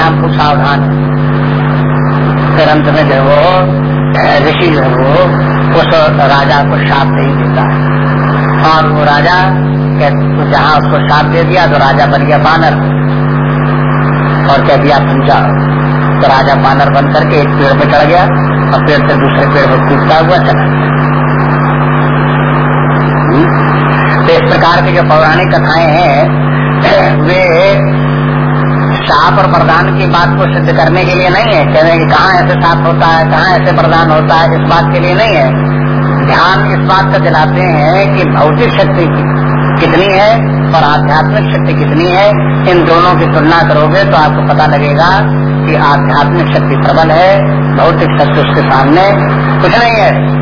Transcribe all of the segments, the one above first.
कहता है सावधान फिर अंत में जो वो ऋषि जो वो, उस राजा को शाप नहीं देता है। और वो राजा तो जहाँ उसको शाप दे दिया तो राजा बन गया बानर। और कह दिया, तुम जाओ। तो राजा बानर बन करके एक पेड़ पे चढ़ गया और पेड़ से दूसरे पेड़ पर कूदता हुआ चला तो इस प्रकार की जो पौराणिक कथाएँ हैं, वे साप और प्रदान की बात को सिद्ध करने के लिए नहीं है। कह रहे हैं कि कहाँ ऐसे साप होता है, कहाँ ऐसे प्रदान होता है, इस बात के लिए नहीं है। ध्यान इस बात का दिलाते हैं कि भौतिक शक्ति कितनी है और आध्यात्मिक शक्ति कितनी है, इन दोनों की तुलना करोगे तो आपको पता लगेगा कि आध्यात्मिक शक्ति प्रबल है, भौतिक शक्ति उसके सामने कुछ नहीं है।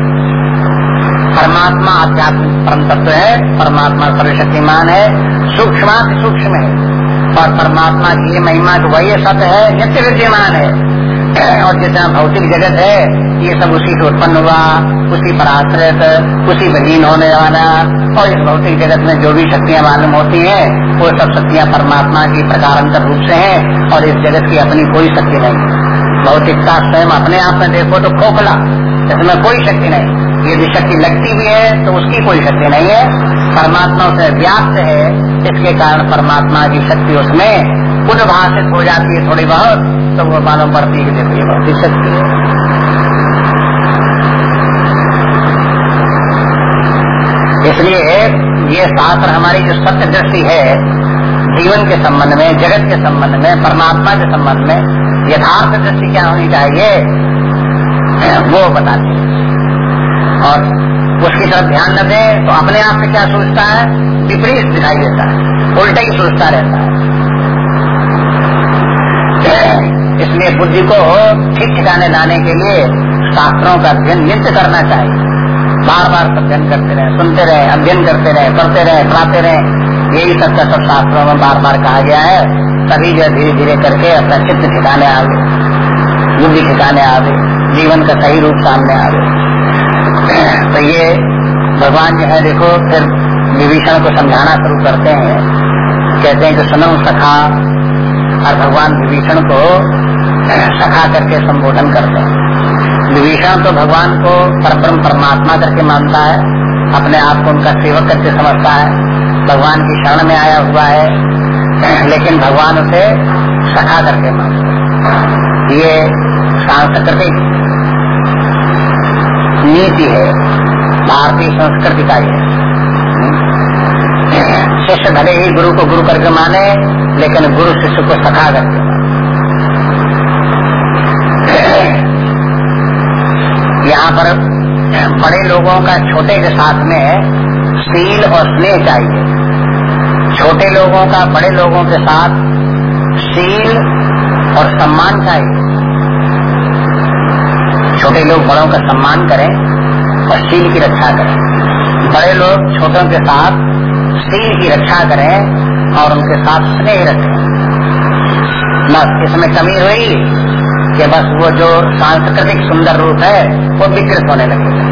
परमात्मा आध्यात्मिक परम तत्व है, परमात्मा सर्वशक्तिमान है सूक्ष्म सूक्ष्म है। और परमात्मा की महिमा तो वही सत्य है, नित्य विद्यमान है। और जितना भौतिक जगत है, ये सब उसी से उत्पन्न हुआ, उसी पर आश्रित, उसी बहीन होने वाला। और इस भौतिक जगत में जो भी शक्तियाँ मालूम होती हैं, वो सब शक्तियाँ परमात्मा की प्रकारांतर रूप से हैं, और इस जगत की अपनी कोई शक्ति नहीं। भौतिकता स्वयं अपने आप में देखो तो खोखला, इसमें कोई शक्ति नहीं। यदि शक्ति लगती भी है तो उसकी कोई शक्ति नहीं है। परमात्मा से व्याप्त है, इसके कारण परमात्मा की शक्ति उसमें उद्भाषित हो जाती है थोड़ी बहुत तो वो मालूम पड़ती है देखो ये बहुत ही शक्ति है। इसलिए ये शास्त्र हमारी जो सत्य दृष्टि है, जीवन के संबंध में, जगत के संबंध में, परमात्मा के संबंध में, यथार्थ दृष्टि क्या होनी चाहिए, वो बताती है। और उसकी तरफ़ ध्यान न दे तो अपने आप से क्या सोचता है? विपरीत दिखाई देता है। उल्टा ही सोचता रहता है। इसलिए बुद्धि को ठीक ठिकाने लाने के लिए शास्त्रों का अध्ययन नित्य करना चाहिए। बार बार अध्ययन करते रहे, सुनते रहे, अध्ययन करते रहे, पढ़ते रहे, पढ़ाते रहे। यही सब का सब शास्त्रों में बार बार कहा गया है। तभी जो धीरे धीरे करके अपना चित्त ठिकाने आ गए। बुद्धि ठिकाने आ गए। जीवन का सही रूप सामने आ गए तो ये भगवान जो है, देखो, फिर विभीषण को समझाना शुरू करते हैं। कहते हैं कि सुनो सखा, और भगवान विभीषण को सखा करके संबोधन करते हैं। विभीषण तो भगवान को परब्रह्म परमात्मा करके मानता है, अपने आप को उनका सेवक करके समझता है। भगवान की शरण में आया हुआ है, लेकिन भगवान उसे सखा करके मानता है। ये सांस्कृतिक नीति है। भारतीय संस्कृति का ये। शिष्य भले ही गुरु को गुरु करके माने, लेकिन गुरु शिष्य को सखा करके यहाँ पर बड़े लोगों का छोटे के साथ में सील और स्नेह चाहिए। छोटे लोगों का, बड़े लोगों के साथ सील और सम्मान चाहिए। छोटे लोग बड़ों का सम्मान करें और सील की रक्षा करें। बड़े लोग छोटों के साथ सील की रक्षा करें और उनके साथ स्नेह रखें। बस, इसमें कमी हुई कि बस वो जो सांस्कृतिक सुंदर रूप है, वो विकृत होने लगेगा।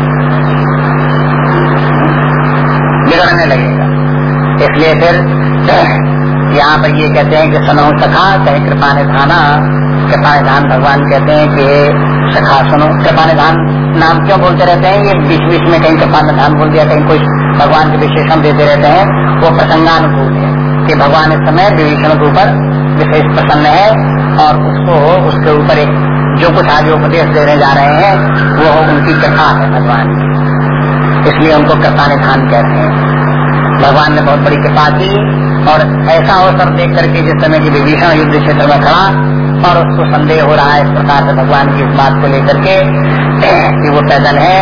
बिगड़ने लगेगा। इसलिए फिर यहाँ पर ये कहते हैं कि सनो सखा कहीं कृपा निधाना कृपा निधान भगवान कहते हैं कि सखा सुनो कृपा निधान नाम क्यों बोलते रहते हैं? ये बीच बीच में कहीं कृपा निधान बोल दिया, कहीं कोई भगवान के विशेषण देते रहते हैं, वो प्रसंगानुकूल है कि भगवान इस समय विभीषण के ऊपर विशेष प्रसन्न है और उसको, उसके ऊपर एक जो कुछ आगे उपदेश देने जा रहे हैं, वो उनकी कथा है भगवान की। इसलिए उनको कृपा निधान कहते हैं। भगवान ने बहुत बड़ी कृपा की और ऐसा अवसर देख करके जिस समय की विभीषण युद्ध क्षेत्र में खड़ा और उसको संदेह हो रहा है इस प्रकार से भगवान की इस बात को लेकर के कि वो पैदल है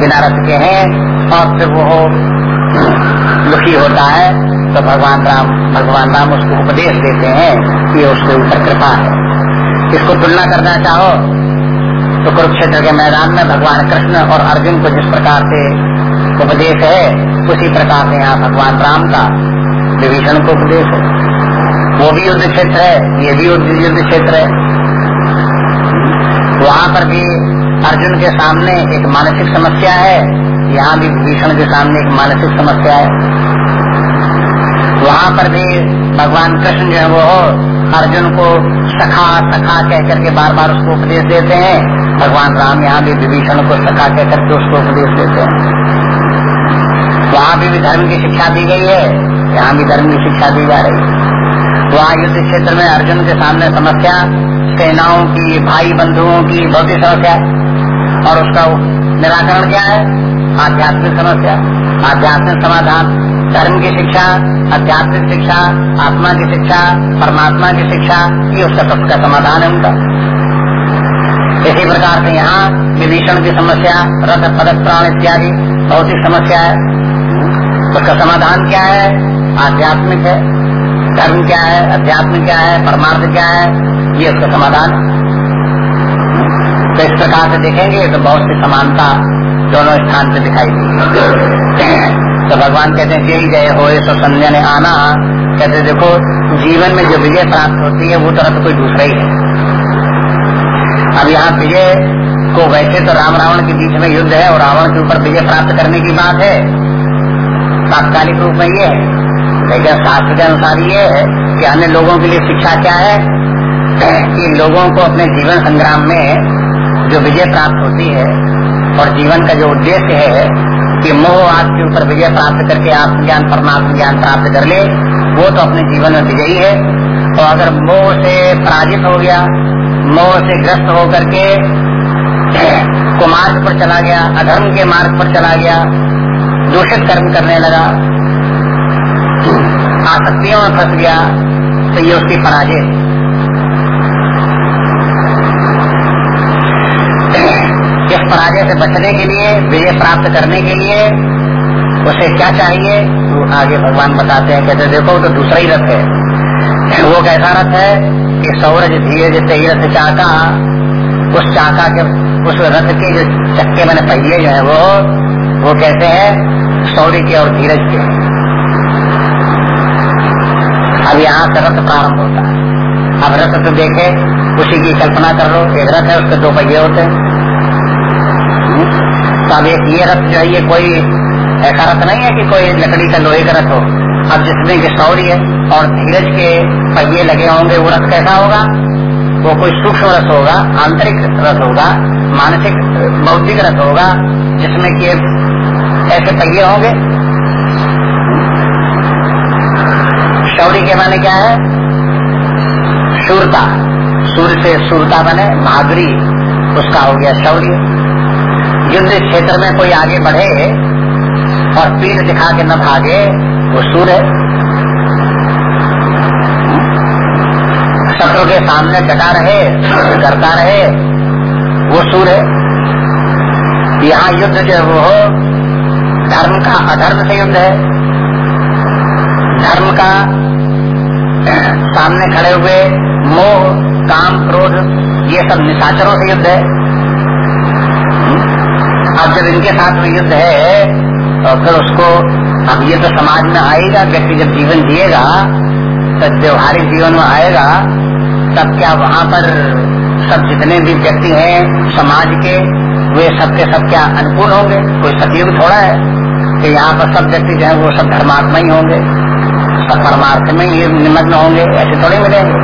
बिना रथ के हैं, और फिर वो दुखी होता है तो भगवान राम भगवान राम उसको उपदेश देते हैं कि उसके ऊपर कृपा है। इसको तुलना करना चाहो तो कुरुक्षेत्र के मैदान में भगवान कृष्ण और अर्जुन को जिस प्रकार से उपदेश है, उसी प्रकार से यहाँ भगवान राम का विभीषण को उपदेश है। वो भी युद्ध क्षेत्र है ये भी युद्ध क्षेत्र है। वहाँ पर भी अर्जुन के सामने एक मानसिक समस्या है यहाँ भी विभीषण के सामने एक मानसिक समस्या है। वहाँ पर भी भगवान कृष्ण जो है वो अर्जुन को सखा सखा कह करके बार बार उसको उपदेश देते हैं। भगवान राम यहाँ भी विभीषण को सखा कह करके उसको उपदेश देते हैं। वहाँ भी, भी धर्म की शिक्षा दी गई है यहाँ भी धर्म की शिक्षा दी जा रही है। वहाँ युद्ध क्षेत्र में अर्जुन के सामने समस्या, सेनाओं की, भाई बंधुओं की बहुत ही समस्या। और उसका निराकरण क्या है? आध्यात्मिक समस्या। आध्यात्मिक समाधान, धर्म की शिक्षा, आध्यात्मिक शिक्षा, आत्मा की शिक्षा, परमात्मा की शिक्षा, ये उसका सबका समाधान है उनका। इसी प्रकार से यहाँ विभीषण की समस्या, रथ, पदक, प्राण इत्यादि ही समस्या है। उसका समाधान क्या है? आध्यात्मिक है। धर्म क्या है, अध्यात्म क्या है, परमार्थ क्या है, ये उसका समाधान। तो इस प्रकार से देखेंगे तो बहुत सी समानता दोनों स्थान पे दिखाई दी। तो भगवान कहते हैं यही जय हो सो संध्या ने आना। कहते देखो, जीवन में जो विजय प्राप्त होती है, वो तरह तो कोई दूसरा ही है। अब यहाँ विजय को वैसे तो राम रावण के बीच में युद्ध है और रावण के ऊपर विजय प्राप्त करने की बात है। तात्कालिक रूप में ये है। लेकिन शास्त्र के अनुसार ये है कि अन्य लोगों के लिए शिक्षा क्या है? कि लोगों को अपने जीवन संग्राम में जो विजय प्राप्त होती है और जीवन का जो उद्देश्य है कि मोह आपके ऊपर विजय प्राप्त करके आत्मज्ञान, परमात्म ज्ञान प्राप्त कर ले, वो तो अपने जीवन में विजयी है। और तो अगर मोह से पराजित हो गया, मोह से ग्रस्त होकर के कुमार्ग पर चला गया, अधर्म के मार्ग पर चला गया, दूषित कर्म करने लगा आसक्तियों में फंस गया तो ये उसकी पराजय इस पराजय से बचने के लिए, विजय प्राप्त करने के लिए उसे क्या चाहिए? तो आगे भगवान बताते हैं, कहते देखो तो दूसरा ही रथ है। वो कैसा रथ है कि सौरज धीरज तेरथ चाका, उस चाका के, उस रथ के जो चक्के मैंने पहिए जो है वो वो कहते हैं, सौर्य के और धीरज के। अब यहाँ से रथ प्रारंभ होता है। अब रथ तो देखे, उसी की कल्पना कर लो, एक रथ है, उसके दो पहिए होते हैं। तो अब एक ये रथ जो है, ये कोई ऐसा रथ नहीं है कि कोई लकड़ी का लोहे का रथ हो। अब जिसमें कि शौर्य और धीरज के पहिए लगे होंगे, वो रथ कैसा होगा? वो कोई सूक्ष्म रथ होगा, आंतरिक रथ होगा, मानसिक, बौद्धिक रथ होगा, जिसमें कि ऐसे पहिए होंगे। शौर्य के माने क्या है? शूरता सूर्य से सूरता बने बहादुरी उसका हो गया शौर्य। युद्ध क्षेत्र में कोई आगे बढ़े और पीठ दिखा के न भागे, वो सूर्य शत्रु के सामने डटा रहे करता रहे, वो सूर्य यहाँ युद्ध जो वो हो, धर्म का अधर्म से युद्ध है। धर्म का सामने खड़े हुए, मोह, काम, क्रोध, ये सब निशाचरों से युद्ध है। अब जब इनके साथ में युद्ध है तो फिर उसको, अब ये तो समाज में आएगा, व्यक्ति जब जीवन जिएगा तो व्यवहारिक जीवन में आएगा, तब क्या वहाँ पर सब जितने भी व्यक्ति हैं, समाज के, वे सब के सब क्या अनुकूल होंगे? कोई सतयुग थोड़ा है कि यहाँ पर सब व्यक्ति जो है, वो सब धर्मात्मा ही होंगे। सब परमार्थ में ही निमग्न होंगे, ऐसे थोड़े मिलेंगे।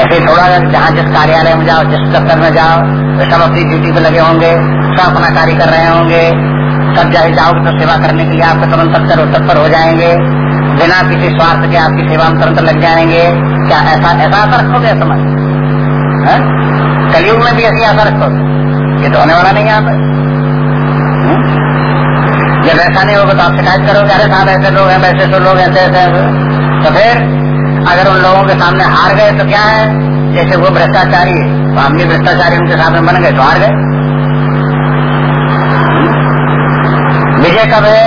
ऐसे थोड़ा जहाँ जिस कार्यालय में जाओ, जिस दफ्तर में जाओ तो सब अपनी ड्यूटी पे लगे होंगे, सब अपना कार्य कर रहे होंगे। सब जाए जाओगे तो सेवा करने के लिए आपको तुरंत तत्पर तत्पर हो जाएँगे। बिना किसी स्वार्थ के आपकी सेवा में तुरंत लग जाएँगे। क्या ऐसा ऐसा आशा रखोगे समझ कलयुग में भी ऐसी आशा रखोगे? ये तो होने वाला नहीं है यहाँ जब ऐसा नहीं होगा तो आप शिकायत करोगे अरे साहब ऐसे लोग हैं वैसे तो लोग ऐसे ऐसे तो फिर अगर उन लोगों के सामने हार गए तो क्या है? जैसे वो भ्रष्टाचारी तो हम भी भ्रष्टाचारी उनके सामने बन गए तो हार गए। विजय कब है?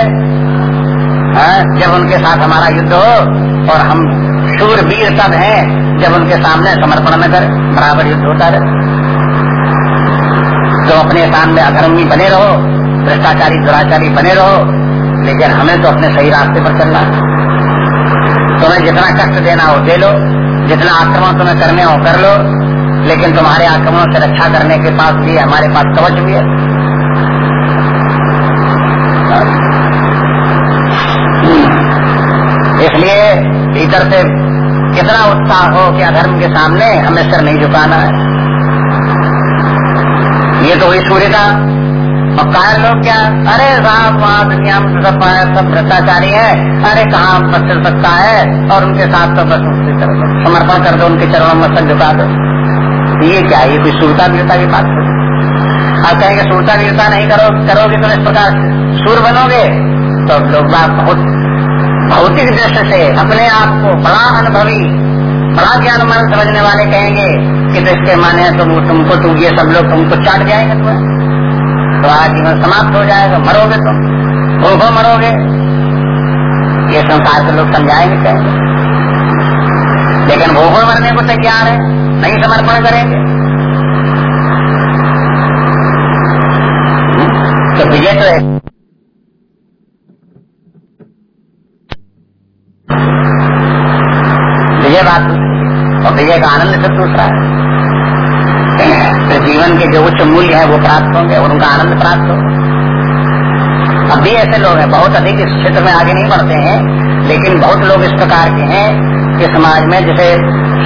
हाँ, जब उनके साथ हमारा युद्ध हो और हम शूर वीर तब हैं जब उनके सामने समर्पण में कर बराबर युद्ध होता रहे। तो अपने सामने अधर्मी बने रहो। भ्रष्टाचारी, दुराचारी बने रहो, लेकिन हमें तो अपने सही रास्ते पर चलना है। तुम्हें जितना कष्ट देना हो दे लो, जितना आक्रमण तुम्हें करने हो कर लो, लेकिन तुम्हारे आक्रमणों से रक्षा करने के पास भी, हमारे पास कवच भी है। इसलिए इधर से कितना उत्साह हो कि अधर्म के सामने हमें सर नहीं झुकाना है। ये तो हुई सूर्यता। और काय लोग क्या? अरे साहब, वहाँ दुनिया में सब सब भ्रष्टाचारी है। अरे कहाँ बस चल सकता है? और उनके साथ तो बस समर्पण कर दो, उनके चरणों में सर झुका दो। ये क्या, ये कोई सूरता वीरता की बात आप कहेंगे सूरता वीरता नहीं करो, करोगे तो इस प्रकार सूर बनोगे? तो लोग बात बहुत, भौतिक दृष्टि से अपने आप को बड़ा अनुभवी, बड़ा ज्ञान मन समझने वाले कहेंगे कि तो इसके माने तुम तुमको तुम ये सब लोग तुमको चाट जाएँगे तुम्हें तो आज जीवन समाप्त हो जाएगा, मरोगे तुम। भूखो मरोगे। ये संसार के लोग समझाएँगे कहेंगे लेकिन भूखो मरने को तैयार है, नहीं समर्पण करेंगे। तो विजय तो है। विजय बात और विजय का आनंद फिर दूसरा है। तो जीवन के जो उच्च मूल्य है, वो प्राप्त होंगे और उनका आनंद प्राप्त होगा। अब भी ऐसे लोग हैं, बहुत अधिक इस क्षेत्र में आगे नहीं बढ़ते हैं, लेकिन बहुत लोग इस प्रकार के हैं कि समाज में, जैसे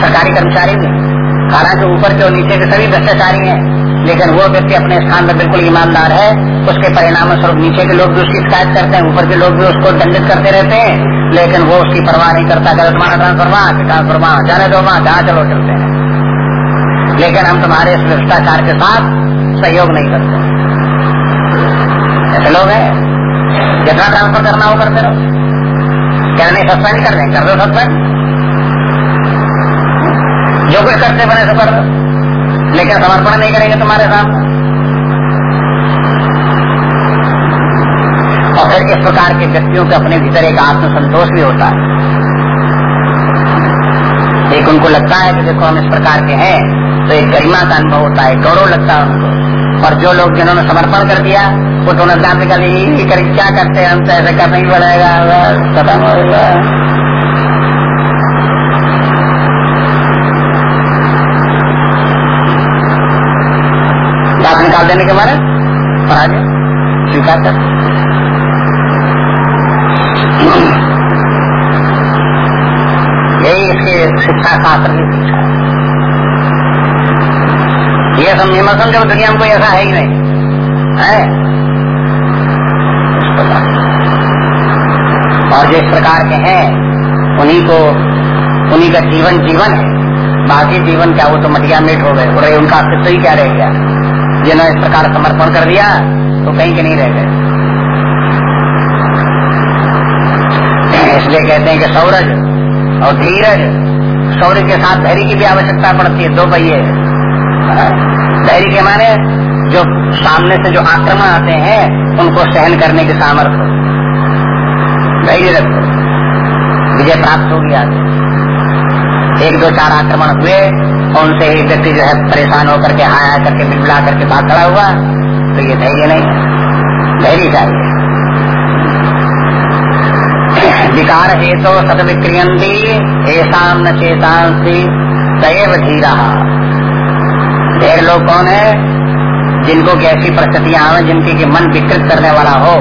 सरकारी कर्मचारी भी हालाँकि ऊपर के और नीचे के सभी भ्रष्टाचारी हैं, लेकिन वो व्यक्ति अपने स्थान पर बिल्कुल ईमानदार है। उसके परिणाम स्वरूप नीचे के लोग भी उसकी शिकायत करते हैं, ऊपर के लोग भी उसको दंडित करते रहते हैं, लेकिन वो उसकी परवाह नहीं करता अगर तुम्हारा ट्रांसफ़र वहाँ कि ट्रांसफ़र वहाँ जाने दो वहाँ जहाँ चलो चलते हैं। लेकिन हम तुम्हारे इस भ्रष्टाचार के साथ सहयोग नहीं करते। ऐसे लोग हैं। जितना ट्रांसफ़र करना हो करते रहो। क्या नहीं सस्पेंड कर दें कर दो सस्पेंड जो कुछ करते बने तो कर दो। लेकिन समर्पण नहीं करेंगे तुम्हारे सामने और फिर इस प्रकार के व्यक्तियों के अपने भीतर एक आत्मसंतोष भी होता है। एक उनको लगता है कि देखो हम इस प्रकार के हैं। तो एक गरिमा का अनुभव होता है गौरव लगता है उनको। और जो लोग जिन्होंने समर्पण कर दिया, वो तो नज़र निकल कर, क्या करते हैं? हम तो ऐसे करना ही पड़ेगा खत्म होगा बात निकाल देने के बारे? और आगे? स्वीकार कर। यही इसके शिक्षा शास्त्र की शिक्षा ये समझो, दुनिया में कोई ऐसा है ही नहीं। है? और जो इस प्रकार के हैं, उन्हीं को, उन्हीं का जीवन जीवन है। बाकी जीवन क्या वो तो मटिया मेट हो गए। और उनका अस्तित्व ही क्या रह गया? जिन्होंने इस प्रकार समर्पण कर दिया तो कहीं के नहीं रह गए। इसलिए कहते हैं कि सौरज और धीरज शौर्य के साथ धैर्य की भी आवश्यकता पड़ती है, दो पहिए। धैर्य के माने जो सामने से जो आक्रमण आते हैं, उनको सहन करने की सामर्थ्य। धैर्य रखो। विजय प्राप्त होगी आगे। एक दो चार आक्रमण हुए और उनसे एक व्यक्ति जो है परेशान होकर के, हाया करके मिला करके भाग खड़ा हुआ तो ये धैर्य नहीं धैर्य चाहिए। विकार हे तो सद विक्रियंती ऐसा न चेतांसी दैव धीरा। ढेर लोग कौन है? जिनको की ऐसी परिस्थितियाँ आवे जिनकी के मन विकृत करने वाला हो।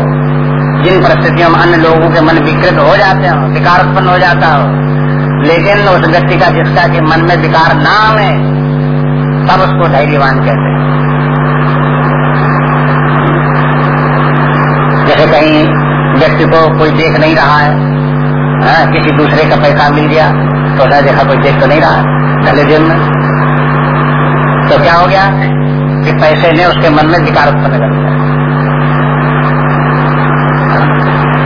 जिन परिस्थितियों में अन्य लोगों के मन विकृत हो जाते हो विकार उत्पन्न हो जाता हो। लेकिन उस व्यक्ति का जिसका के मन में विकार ना है तब उसको धैर्यवान कहते हैं। जैसे कहीं व्यक्ति को कोई देख नहीं रहा है आ, हाँ, किसी दूसरे का पैसा मिल गया तो देखा कोई देख तो नहीं रहा। है पहले दिन में तो क्या हो गया कि पैसे ने उसके मन में विकार उत्पन्न कर दिया।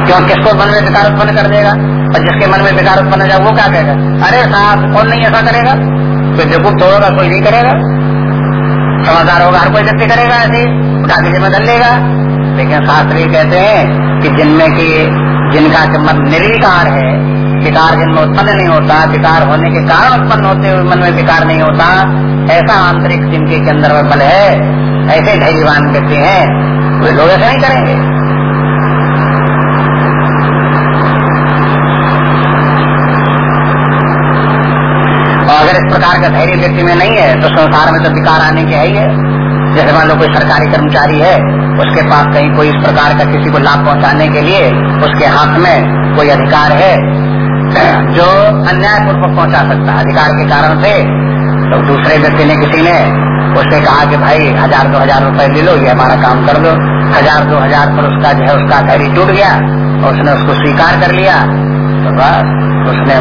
क्यों? किसको मन में विकार उत्पन्न कर देगा? और जिसके मन में विकार उत्पन्न जाए, वो क्या कहेगा? अरे साहब, कौन नहीं ऐसा करेगा? कोई बेवकूफ़ होगा, कोई नहीं करेगा। समझदार होगा, हर कोई व्यक्ति करेगा ऐसे उठा के जिम्मे धर लेगा। लेकिन शास्त्र ये कहते हैं कि जिनमें की, जिनका मन निर्विकार है, विकार जिनमें उत्पन्न नहीं होता, विकार होने के कारण उत्पन्न होते हुए मन में विकार नहीं होता ऐसा आंतरिक जिनके के अंदर में बल है, ऐसे धैर्यवान व्यक्ति हैं, वे लोग ऐसा नहीं करेंगे। और अगर इस प्रकार का धैर्य व्यक्ति में नहीं है तो संसार में तो विकार आने के है ही है। जैसे मान लो कोई सरकारी कर्मचारी है, उसके पास कहीं कोई इस प्रकार का किसी को लाभ पहुँचाने के लिए उसके हाथ में कोई अधिकार है, जो अन्याय पूर्वक पहुँचा सकता है। अधिकार के कारण से तो दूसरे व्यक्ति ने किसी ने उससे कहा कि भाई, हज़ार दो हज़ार रुपए ले लो, ये हमारा काम कर दो। हज़ार दो हज़ार पर उसका जो है, उसका धैर्य टूट गया और उसने उसको स्वीकार कर लिया। तो बस, उसने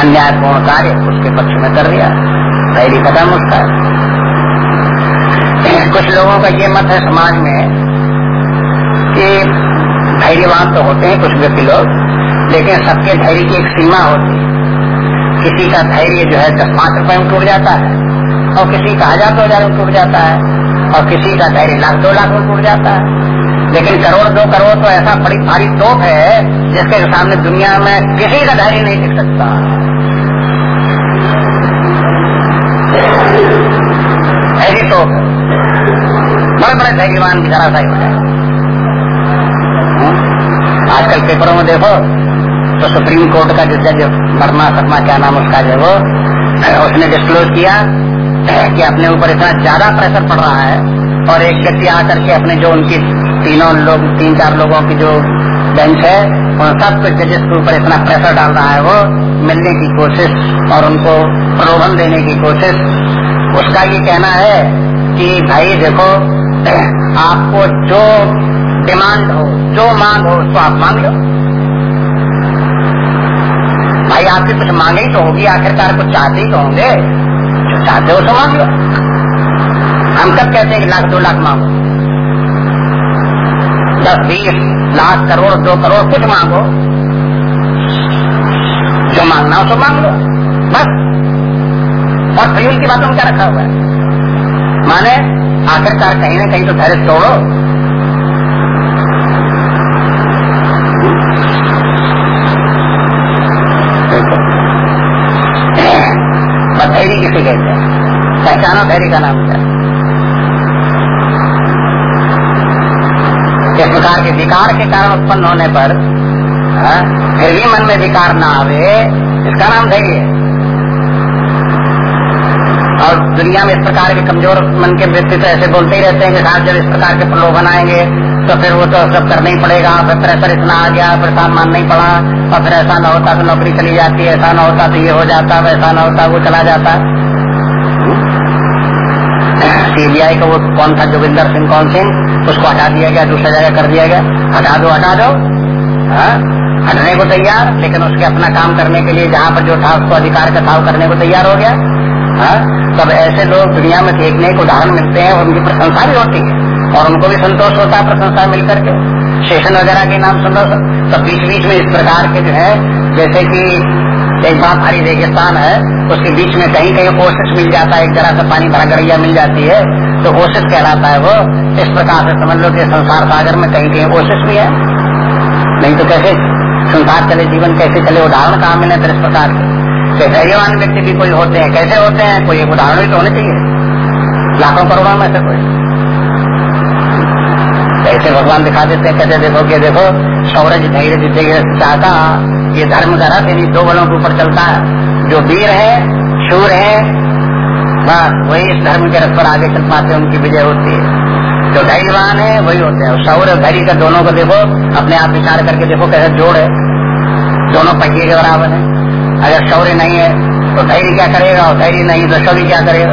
अन्यायपूर्ण कार्य उसके पक्ष में कर दिया। धैर्य कदम उसका। कुछ लोगों का ये मत है समाज में कि धैर्यवान तो होते हैं कुछ व्यक्ति लोग, लेकिन सबके धैर्य की एक सीमा होती है। किसी का धैर्य जो है दस पाँच रुपए में टूट जाता है, और किसी का हज़ार दो हज़ार में टूट जाता है, और किसी का धैर्य लाख दो लाख में टूट जाता है। लेकिन करोड़ दो करोड़ तो ऐसा बड़ी भारी तोप है जिसके सामने दुनिया में किसी का धैर्य नहीं दिख सकता। ऐसी तोप बड़े बड़े धैर्यवान धरा सा हो। आजकल पेपरों में देखो तो सुप्रीम कोर्ट का जो जज वर्मा, शर्मा क्या नाम उसका जो वो, उसने डिस्क्लोज किया कि अपने ऊपर इतना ज़्यादा प्रेशर पड़ रहा है और एक व्यक्ति आकर के अपने जो उनकी तीनों लोग, तीन चार लोगों की जो बेंच है, उन सब कुछ जजेस के ऊपर इतना प्रेशर डाल रहा है वो मिलने की कोशिश और उनको प्रलोभन देने की कोशिश। उसका ये कहना है कि भाई देखो, आपको जो डिमांड हो, जो मांग हो, उसको आप मांग लो। आपकी कुछ मांगे तो होगी, आखिरकार कुछ चाहते ही तो होंगे। जो चाहते हो तो मांग लो। हम कब कहते हैं कि लाख, दो लाख मांगो? दस, बीस, लाख, करोड़, दो करोड़ कुछ मांगो। जो मांगना हो तो मांग लो। बस। और फिर की बातों में क्या रखा हुआ है? माने, आखिरकार कहीं ना कहीं तो धैर्य तोड़ो धैर्य किसे कहते हैं पहचानो धैर्य का नाम क्या? इस प्रकार के विकार के कारण उत्पन्न होने पर हाँ, फिर भी मन में विकार ना आवे इसका नाम धैर्य है। और दुनिया में इस प्रकार के कमज़ोर मन के व्यक्ति तो ऐसे बोलते ही रहते हैं कि साहब जब इस प्रकार के प्रलोभन आएँगे तो फिर वो तो सब करना ही पड़ेगा फिर प्रेशर इतना आ गया फिर मान नहीं पड़ा और फिर ऐसा ना होता तो नौकरी चली जाती है ऐसा ना होता तो ये हो जाता वैसा ना होता वो चला जाता। सीबीआई का वो कौन था, जोगिंदर सिंह कौन सिंह उसको हटा दिया गया, दूसरा जगह कर दिया गया। हटा दो हटा दो। हाँ? हटने को तैयार, लेकिन उसके अपना काम करने के लिए जहाँ पर जो था, उसको अधिकार का था करने को तैयार हो गया। हाँ? तब ऐसे लोग दुनिया में देखने को उदाहरण मिलते हैं और उनकी प्रशंसा भी होती है, और उनको भी संतोष होता है प्रशंसा मिलकर के। शेषन वगैरह के नाम सुनो तो बीच बीच में इस प्रकार के जो है, जैसे कि एक बात भारी रेगिस्तान है, उसके बीच में कहीं कहीं ओसिस मिल जाता है, एक तरह से पानी भरा गड़िया मिल जाती है तो ओसिस कहलाता है वो। इस प्रकार से समझ लो कि संसार सागर में कहीं कहीं ओसिस भी है। नहीं तो कैसे संसार चले, जीवन कैसे चले, उदाहरण कहाँ मिले फिर इस प्रकार के? धैर्यवान व्यक्ति भी कोई होते हैं, कैसे होते हैं? कोई एक उदाहरण भी तो होने चाहिए। लाखों करोड़ों में से कोई। ऐसे भगवान दिखा देते हैं, कहते देखो कि देखो, सौरज धैर्य धैर्य चाहता ये धर्म का रथ यानी दो बलों के ऊपर चलता है। जो वीर है, शूर है, बस वही इस धर्म के रथ पर आगे चल पाते उनकी विजय होती है। जो धैर्यवान है, वही होते हैं। सौर और धैर्य का दोनों को देखो, अपने आप विचार करके देखो कैसे जोड़ है। दोनों पहिए के बराबर है। अगर शौर्य नहीं है तो धैर्य क्या करेगा? और धैर्य नहीं तो शौर्य क्या करेगा?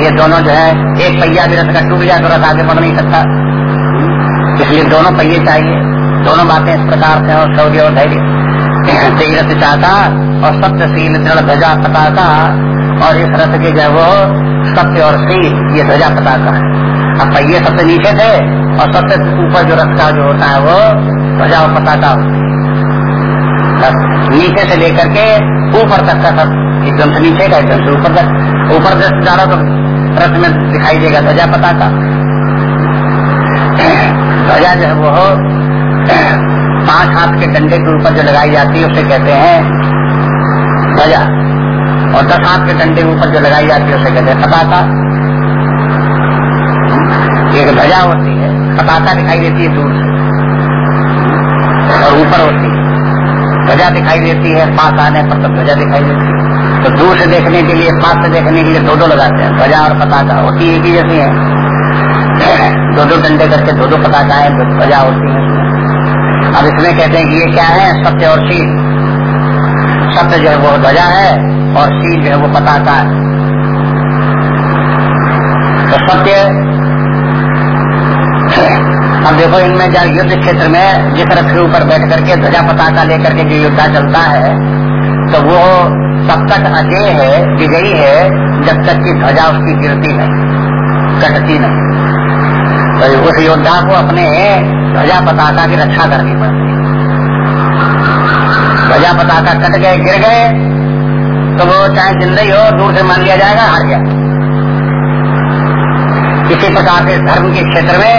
ये दोनों जो है, एक पहिया भी रथ का टूट जाए तो रथ आगे बढ़ नहीं सकता। इसलिए दोनों पहिए चाहिए। दोनों बातें इस प्रकार से और शौर्य और धैर्य। रथ चाहता और सत्यशील दृढ़ ध्वजा पताका, और इस रथ के जो वो सत्य और शील ये ध्वजा पताका है। अब पहिए सबसे नीचे थे, और सबसे ऊपर जो रथ का जो होता है वो ध्वजा और पताका नीचे से लेकर के ऊपर तक का सब, एकदम से नीचे का, एकदम से ऊपर तक। ऊपर से ज़्यादा तो रथ में दिखाई देगा ध्वजा पता का ध्वजा जो है वो पाँच हाथ के डंडे के ऊपर जो लगाई जाती है, उसे कहते हैं ध्वजा और दस हाथ के डंडे के ऊपर जो लगाई जाती है, उसे कहते हैं पताका एक ध्वजा होती है पताका दिखाई देती है दूर से। और ऊपर होती है। ध्वजा दिखाई देती है, पास आने पर तो ध्वजा दिखाई देती है। तो दूर से देखने के लिए, पास से देखने के लिए दो दो लगाते हैं ध्वजा और पताका होती एक ही जैसी है। दो दो डंडे करके दो दो पताकाएँ ध्वजा होती है। अब इसमें कहते हैं कि ये क्या है? सत्य और शील सत्य जो है वो ध्वजा है और शील जो है वो पताका है। तो सत्य अब देखो, इनमें जब युद्ध क्षेत्र में जिस रथ के ऊपर बैठ करके ध्वजा पताका लेकर के जो युद्धा चलता है तो वो तब तक अजय है, विजयी है, जब तक की ध्वजा उसकी गिरती नहीं, कटती नहीं। तो उस योद्धा को अपने ध्वजा पताका की रक्षा करनी पड़ती। ध्वजा पताका कट गए, गिर गए तो वो चाहे ज़िंदगी हो दूर से मान लिया जाएगा, हार गया। इसी प्रकार के धर्म के क्षेत्र में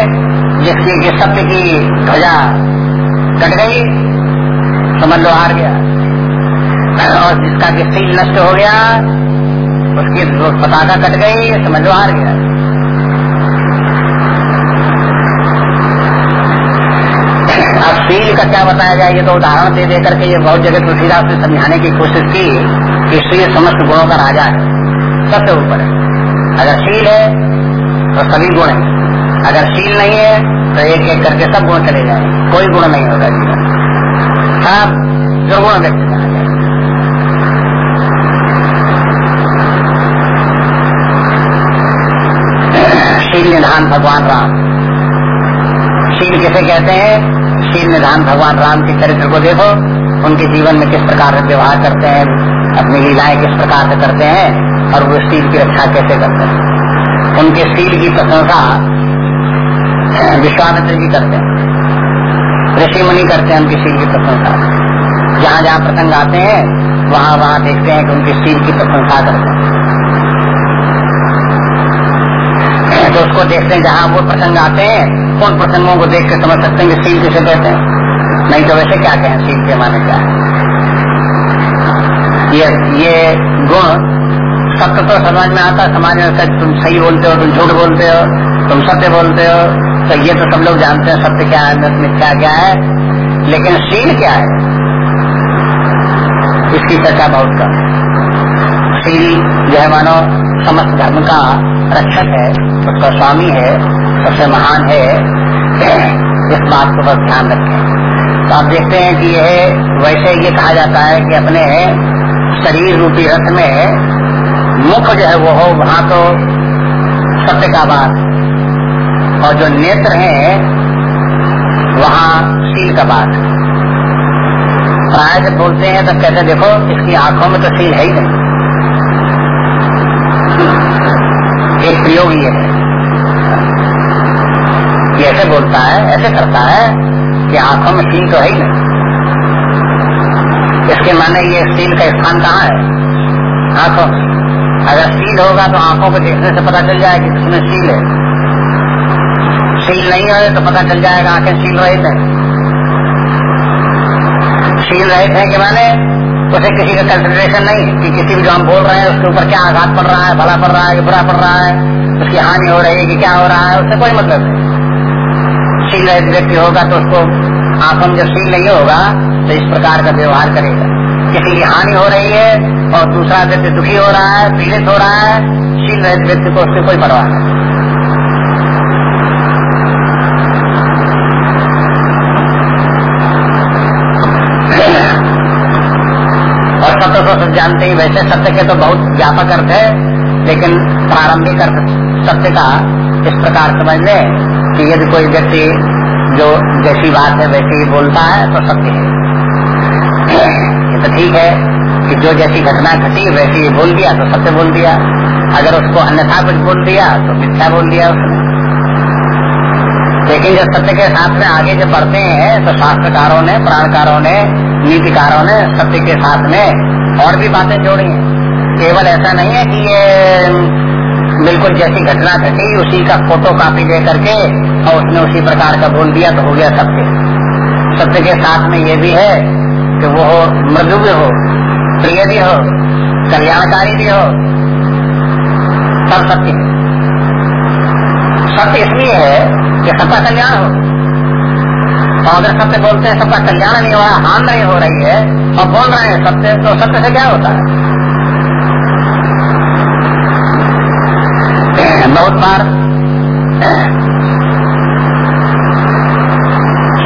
जिसकी कि सत्य की ध्वजा कट गई, समझ लो हार गया। और जिसका कि नष्ट हो गया, उसकी पताका कट गई, समझ लो हार गया। अब सील का क्या बताया जाए ये तो उदाहरण दे दे करके ये बहुत जगह तुलसीदास ने समझाने की कोशिश की कि श्री समस्त गुणों का राजा है। सबसे ऊपर है। अगर शील है तो सभी गुण है। अगर शील नहीं है तो एक एक करके सब गुण चले जाए कोई गुण नहीं होगा जीवन सब दुर्गुण व्यक्ति में शील निधान भगवान राम। शील किसे कहते हैं? शील निधान भगवान राम के चरित्र को देखो, उनके जीवन में किस प्रकार से व्यवहार करते हैं, अपनी लीलाएँ किस प्रकार से करते हैं, और वो शील की रक्षा कैसे करते हैं। उनके शील की प्रशंसा विश्वामित्र जी करते हैं। ऋषि मुनि करते हैं उनकी शील की प्रशंसा। जहाँ जहाँ प्रसंग आते हैं, वहाँ वहाँ देखते हैं कि उनकी शील की प्रशंसा करते हैं। तो उसको देखते हैं जहाँ वो प्रसंग आते हैं उन प्रसंगों को देख के समझ सकते हैं कि शील किसे कहते हैं? नहीं तो वैसे क्या कहें शील के माने क्या ये ये गुण सत्य तो समाज में आता समाज में तुम सही बोलते हो, तुम झूठ बोलते हो, तुम सत्य बोलते हो तो ये तो सब लोग जानते हैं सत्य क्या है, मिथ्या क्या है, लेकिन शील क्या है? इसकी चर्चा बहुत कम शील जो है मानो समस्त धर्म का रक्षक है, उसका स्वामी है सबसे महान है। इस बात को बस ध्यान रखें। तो आप देखते हैं कि यह वैसे ये कहा जाता है कि अपने शरीर रूपी रथ में मुख जो है वो हो, वहाँ तो सत्य का बात। और जो नेत्र है, वहाँ शील का बात। प्राय जब बोलते हैं तो कहते देखो, इसकी आँखों में तो शील है ही नहीं। एक प्रयोग ये है। ये ऐसे बोलता है, ऐसे करता है कि आँखों में शील तो है ही नहीं। इसके माने ये शील का स्थान कहाँ है? आँखों अगर शील होगा तो आँखों को देखने से पता चल जाएगा कि किसमें शील है। शील नहीं है तो पता चल जाएगा आँखें शील रहित है। शील रहित है कि माने उसे किसी का कंसिडरेशन नहीं कि किसी भी जो हम बोल रहे हैं, उसके ऊपर क्या आघात पड़ रहा है, भला पड़ रहा है बुरा पड़ रहा है, उसकी हानि हो रही है कि क्या हो रहा है, उससे कोई मतलब नहीं। शील व्यक्ति होगा तो उसको आँखों में जब शील नहीं होगा तो इस प्रकार का व्यवहार करेगा। किसी की हानि हो रही है और दूसरा व्यक्ति दुखी हो रहा है, पीड़ित हो रहा है, शील रहित व्यक्ति को उससे कोई परवाह नहीं। और सत्य तो सब जानते ही, वैसे सत्य के तो बहुत व्यापक अर्थ है, लेकिन प्रारंभिक अर्थ सत्य का इस प्रकार समझ ले कि यदि कोई व्यक्ति जो जैसी बात है वैसे ही बोलता है तो सत्य है। ये तो ठीक है कि जो जैसी घटना घटी, वैसे ही बोल दिया तो सत्य बोल दिया। अगर उसको अन्यथा कुछ बोल दिया तो मिथ्या बोल दिया उसने। लेकिन जब सत्य के साथ में आगे जब बढ़ते हैं तो शास्त्रकारों ने, प्राणकारों ने, नीतिकारों ने सत्य के साथ में और भी बातें जोड़ी हैं। केवल ऐसा नहीं है कि ये बिल्कुल जैसी घटना घटी, उसी का फ़ोटो कॉपी दे करके और उसने उसी प्रकार का बोल दिया तो हो गया सत्य। सत्य के साथ में ये भी है कि वो हो मृदु भी हो, प्रिय भी हो, कल्याणकारी भी हो, सब सत्य सत्य इसलिए है कि सबका कल्याण हो। और अगर सत्य बोलते हैं, सबका कल्याण नहीं हो रहा, हान नहीं हो रही है, और बोल रहे हैं सत्य तो सत्य से क्या होता है? बहुत बार,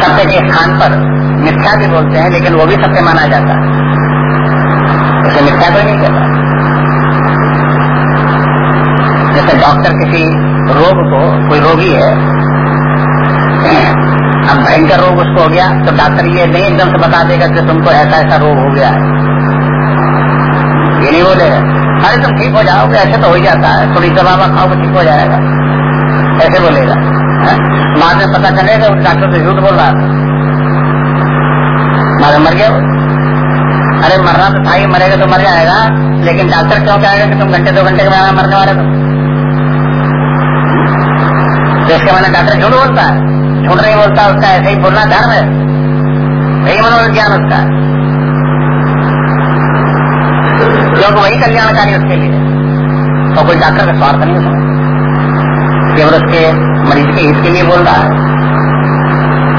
सत्य के स्थान पर मिथ्या भी बोलते हैं, लेकिन वो भी सत्य माना जाता है। उसे मिथ्या कोई नहीं कहता। जैसे डॉक्टर किसी रोग को, कोई रोगी है, अब भयंकर रोग उसको हो गया तो डॉक्टर ये नहीं एकदम से बता देगा कि तुमको ऐसा ऐसा रोग हो गया है। ये नहीं बोलेगा अरे तुम ठीक हो जाओगे, ऐसे तो हो ही जाता है। थोड़ी दवा खाओ तो ठीक हो जाएगा। ऐसे बोलेगा बाद में पता चलेगा, उस डॉक्टर तो झूठ बोल रहा था बाद मर गया अरे मरना तो था ही, मरेगा तो मर जाएगा। लेकिन डॉक्टर क्यों कहेगा कि तुम घंटे, दो घंटे के बाद मरने वाले तो इसके मैंने डॉक्टर झूठ बोलता है। झूठ नहीं बोलता, उसका ऐसे ही बोलना धर्म है। वही मनोविज्ञान उसका क्योंकि वही कल्याणकारी उसके लिए। तो कोई डॉक्टर का स्वार्थ नहीं उसमें केवल उसके मरीज़ के हित के लिए बोल रहा है।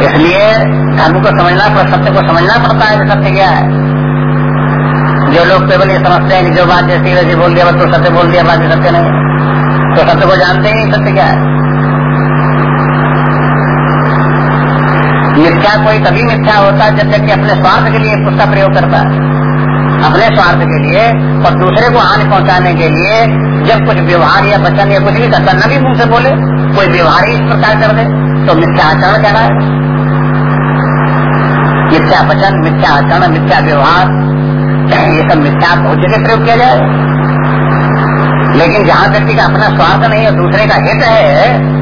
इसलिए धर्म को समझना पर सत्य को समझना पड़ता है सत्य क्या है। जो लोग केवल ये समझते हैं कि जो बात जैसी वैसी बोल दिया, बस तो सत्य बोल दिया, बात सत्य नहीं तो सत्य को जानते ही सत्य क्या है। मिथ्या कोई तभी मिथ्या होता है जब तक कि अपने स्वार्थ के लिए उसका प्रयोग करता है। अपने स्वार्थ के लिए और दूसरे को हानि पहुँचाने के लिए जब कुछ व्यवहार या वचन या कुछ भी करता न भी मुँह से बोले, कोई व्यवहार ही इस प्रकार कर दे तो मिथ्या आचरण कह रहा है? मिथ्या वचन, मिथ्या आचरण, मिथ्या व्यवहार, ये सब मिथ्या बहुत जगह प्रयोग किया जाए। लेकिन जहाँ व्यक्ति का अपना स्वार्थ नहीं है, दूसरे का हित है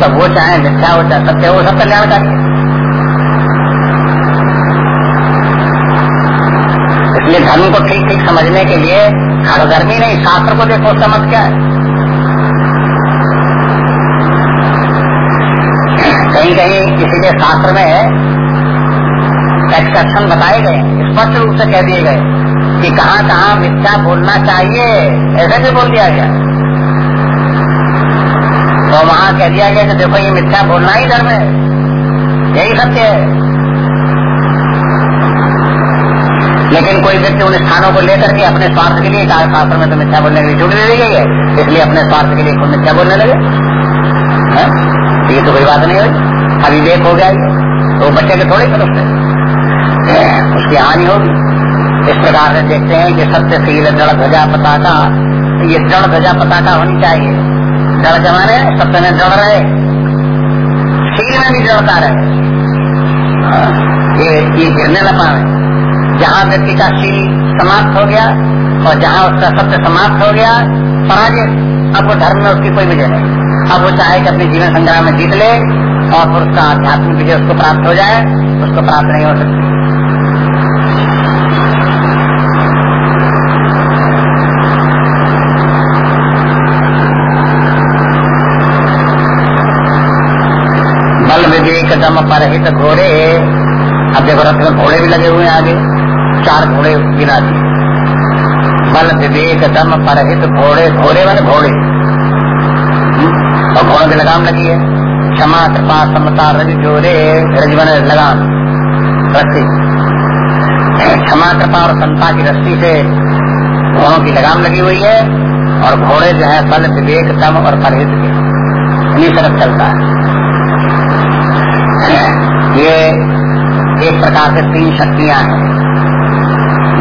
तो वो चाहे मिथ्या हो चाहे सत्य हो सब कल्याणकारी है। इसलिए धर्म को ठीक ठीक समझने के लिए हर धर्मी नहीं, शास्त्र को देखो समझ क्या है? कहीं कहीं के शास्त्र में एक्सेप्शन बताए गए, स्पष्ट रूप से कह दिए गए कि कहाँ कहाँ मिथ्या बोलना चाहिए, ऐसे भी बोल दिया गया? तो वहाँ कह दिया गया कि देखो ये मिथ्या बोलना ही धर्म है। यही सत्य है। लेकिन कोई व्यक्ति उन स्थानों को लेकर के अपने स्वार्थ के लिए शास्त्र में तो मिथ्या बोलने की छूट दे गई है? इसलिए अपने स्वार्थ के लिए खुद मिथ्या बोलने लगे? है? ये तो कोई बात नहीं हुई। अभी देख हो गया तो बच्चे के थोड़े फिर उससे उसकी हानि होगी। इस प्रकार से देखते हैं कि सत्य शील जड़ ध्वजा पताका ये जड़ ध्वजा पताका होनी चाहिए। जड़ जमाने सत्य में जड़ रहे। शील में भी जड़ता रहे। हाँ, ये ये गिरने न पाए। जहाँ व्यक्ति का शील समाप्त हो गया और जहाँ उसका सत्य समाप्त हो गया, पराजय। अब वो धर्म में उसकी कोई विजय नहीं। अब वो चाहे कि अपने जीवन संग्राम में जीत ले और फिर उसका आध्यात्मिक विजय उसको प्राप्त हो जाए, उसको प्राप्त नहीं हो सकती। बल विवेक दम परहित घोड़े। अब देखो रथ में घोड़े भी लगे हुए हैं आगे। चार घोड़े गिरा दिए। बल विवेक दम परहित घोड़े घोड़े वाले घोड़े? और घोड़ों की लगाम लगी है। क्षमा, कृपा, समता, रज जोरे, रज बने लगाम। रस्सी। क्षमा, कृपा और समता की रस्सी से घोड़ों की लगाम लगी हुई है और घोड़े जो है बल विवेक दम और परहित के। इन्हीं चलता है। ये एक प्रकार से तीन शक्तियाँ हैं।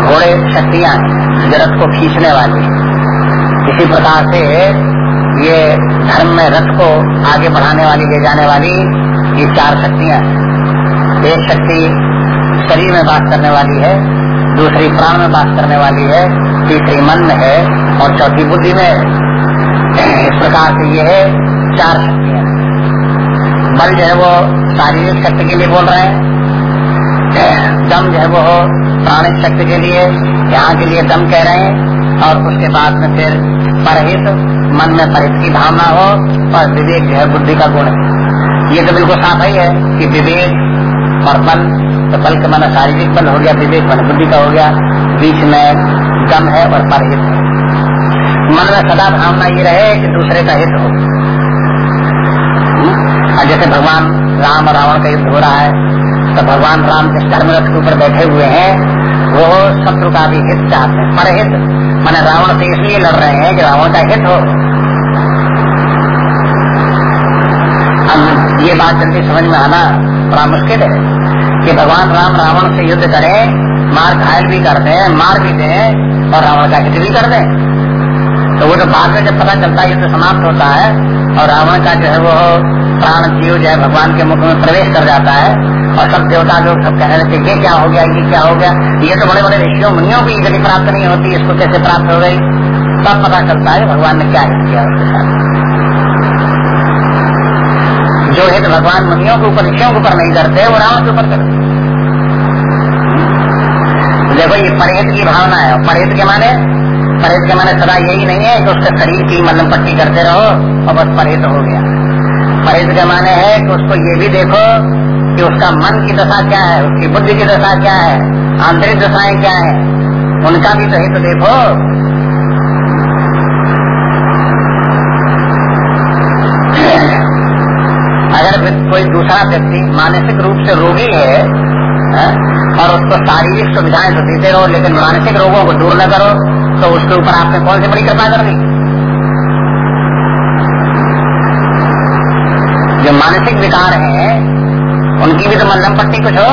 घोड़े शक्तियाँ जरथ को खींचने वाली। इसी प्रकार से ये धर्म में रथ को आगे बढ़ाने वाली, ले जाने वाली ये चार शक्तियाँ एक शक्ति शरीर में बात करने वाली है, दूसरी प्राण में बात करने वाली है, तीसरी मन में है और चौथी बुद्धि में इस प्रकार से ये है चार शक्तियाँ। बल जो है वो शारीरिक शक्ति के लिए बोल रहे हैं। दम जो है वो प्राणिक शक्ति के लिए, यहाँ के लिए दम कह रहे हैं, और उसके बाद में फिर परहित, मन में परहित की भावना हो, और विवेक जो है बुद्धि का गुण। ये तो बिल्कुल साफ़ ही है कि विवेक और बल तो बल का मन शारीरिक बल हो गया, विवेक मन बुद्धि का हो गया, बीच में दम है और परहित। है मन में सदा भावना ये रहे कि दूसरे का हित हो। और जैसे भगवान राम और रावण का युद्ध हो रहा है तो भगवान राम जिस धर्म रथ के ऊपर बैठे हुए हैं, वो शत्रु का भी हित चाहते हैं, परहित। मैंने रावण से इसलिए लड़ रहे हैं कि रावण का हित हो। अब ये बात जल्दी समझ में आना बड़ा मुश्किल है कि भगवान राम रावण से युद्ध करें, मार घायल भी कर दे, मार भी दे और रावण का हित भी कर दे। तो वो तो बाद में जब पता चलता है, युद्ध समाप्त होता है और रावण का जो है वो प्राण जीव जो है भगवान के मुख में प्रवेश कर जाता है। और सब देवता लोग सब कहने लगते ये क्या हो गया, ये क्या हो गया? ये तो बड़े बड़े ऋषियों, मुनियों की गति प्राप्त नहीं होती, इसको कैसे प्राप्त हो गई? तब पता चलता है, भगवान ने क्या हित किया उसके साथ। जो हित भगवान मुनियों के ऊपर, ऋषियों के ऊपर नहीं करते, वो रावण के ऊपर करते। देखो, ये परहेत की भावना है। परहेत के माने? परहेत के माने सदा यही नहीं है कि उसके शरीर की मलम पट्टी करते रहो और बस परहेत हो गया। परहेत के माने है कि उसको ये भी देखो कि उसका मन की दशा क्या है उसकी बुद्धि की दशा क्या है आंतरिक दशाएँ क्या है। उनका भी तो हित देखो। अगर कोई दूसरा व्यक्ति मानसिक रूप से रोगी है, है और उसको शारीरिक सुविधाएँ तो देते रहो लेकिन मानसिक रोगों को दूर न करो तो उसके ऊपर आपने कौन सी बड़ी कृपा कर दी? जो मानसिक विकार है उनकी भी तो मल्लम पट्टी कुछ हो।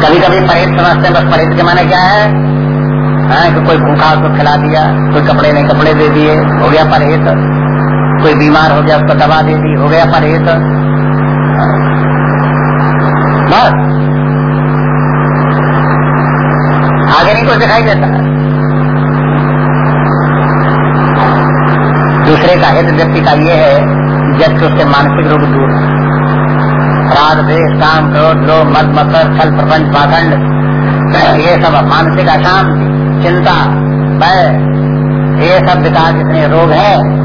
कभी कभी परहेज समझते हैं बस परहेज के माने क्या है? हाँ, कि कोई भूखा उसको खिला दिया कोई कपड़े नहीं कपड़े दे दिए हो गया परहेज। कोई बीमार हो गया उसको दवा दे दी हो गया परहेज। बस। आगे नहीं कुछ दिखाई देता। दूसरे का हित व्यक्ति का ये है जबकि उसके मानसिक रोग दूर राग देश काम, क्रोध, लोभ मत मकर, छल, प्रपंच पाखंड ये सब मानसिक अशांति, चिंता, भय, ये सब विकास जितने रोग हैं